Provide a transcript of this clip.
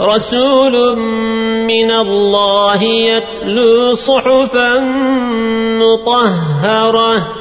رسول من الله يتلو صحفا مطهرة.